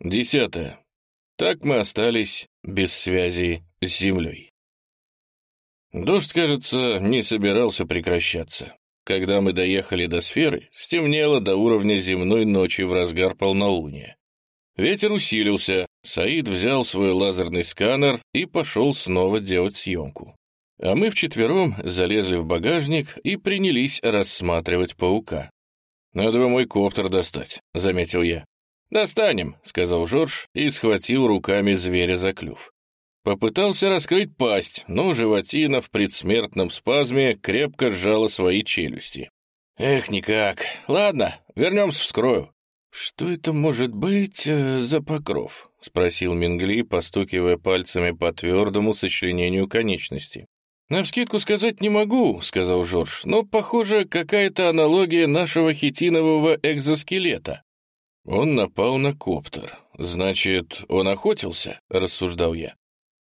Десятое. Так мы остались без связи с землей. Дождь, кажется, не собирался прекращаться. Когда мы доехали до сферы, стемнело до уровня земной ночи в разгар полнолуния. Ветер усилился, Саид взял свой лазерный сканер и пошел снова делать съемку. А мы вчетвером залезли в багажник и принялись рассматривать паука. «Надо бы мой коптер достать», — заметил я. «Достанем», — сказал Жорж и схватил руками зверя за клюв. Попытался раскрыть пасть, но животина в предсмертном спазме крепко сжала свои челюсти. «Эх, никак. Ладно, вернемся вскрою». «Что это может быть э, за покров?» — спросил Мингли, постукивая пальцами по твердому сочленению конечности. «Навскидку сказать не могу», — сказал Жорж, «но, похоже, какая-то аналогия нашего хитинового экзоскелета». Он напал на коптер. «Значит, он охотился?» — рассуждал я.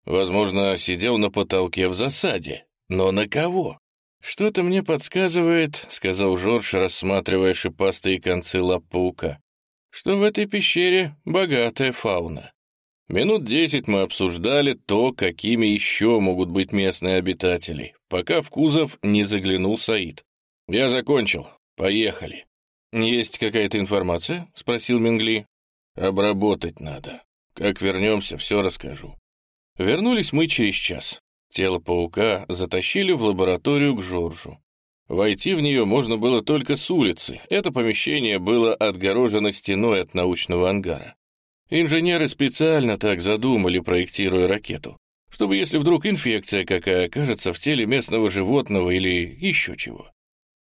«Возможно, сидел на потолке в засаде. Но на кого?» «Что-то мне подсказывает», — сказал Жорж, рассматривая шипастые концы лап паука, «что в этой пещере богатая фауна. Минут десять мы обсуждали то, какими еще могут быть местные обитатели, пока в кузов не заглянул Саид. «Я закончил. Поехали». «Есть какая-то информация?» — спросил Мингли. «Обработать надо. Как вернемся, все расскажу». Вернулись мы через час. Тело паука затащили в лабораторию к Жоржу. Войти в нее можно было только с улицы. Это помещение было отгорожено стеной от научного ангара. Инженеры специально так задумали, проектируя ракету, чтобы если вдруг инфекция какая окажется в теле местного животного или еще чего.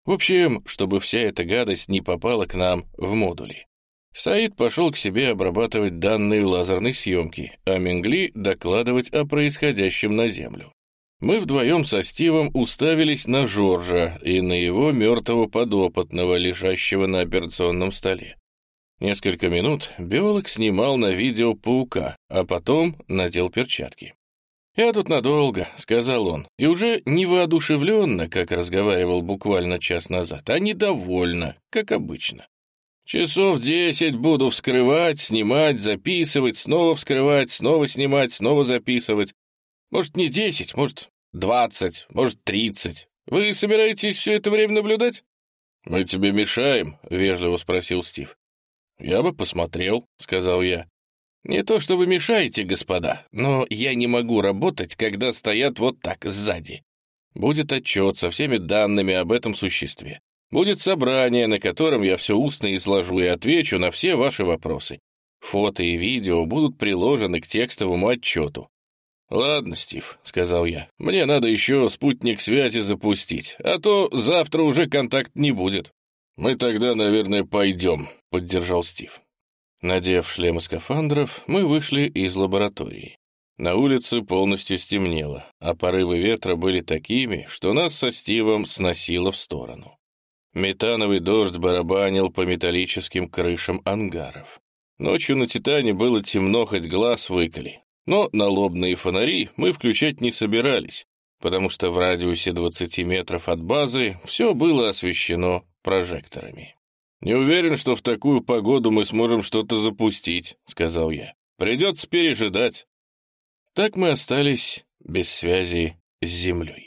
В общем, чтобы вся эта гадость не попала к нам в модули. Саид пошел к себе обрабатывать данные лазерной съемки, а Менгли докладывать о происходящем на Землю. Мы вдвоем со Стивом уставились на Жоржа и на его мертвого подопытного, лежащего на операционном столе. Несколько минут биолог снимал на видео паука, а потом надел перчатки. «Я тут надолго», — сказал он, и уже не воодушевленно, как разговаривал буквально час назад, а недовольно, как обычно. «Часов десять буду вскрывать, снимать, записывать, снова вскрывать, снова снимать, снова записывать. Может, не десять, может, двадцать, может, тридцать. Вы собираетесь все это время наблюдать?» «Мы тебе мешаем?» — вежливо спросил Стив. «Я бы посмотрел», — сказал я. «Не то, что вы мешаете, господа, но я не могу работать, когда стоят вот так, сзади. Будет отчет со всеми данными об этом существе. Будет собрание, на котором я все устно изложу и отвечу на все ваши вопросы. Фото и видео будут приложены к текстовому отчету. «Ладно, Стив», — сказал я, — «мне надо еще спутник связи запустить, а то завтра уже контакт не будет». «Мы тогда, наверное, пойдем», — поддержал Стив. Надев шлемы скафандров, мы вышли из лаборатории. На улице полностью стемнело, а порывы ветра были такими, что нас со Стивом сносило в сторону. Метановый дождь барабанил по металлическим крышам ангаров. Ночью на «Титане» было темно, хоть глаз выколи. Но налобные фонари мы включать не собирались, потому что в радиусе 20 метров от базы все было освещено прожекторами. «Не уверен, что в такую погоду мы сможем что-то запустить», — сказал я. «Придется пережидать». Так мы остались без связи с Землей.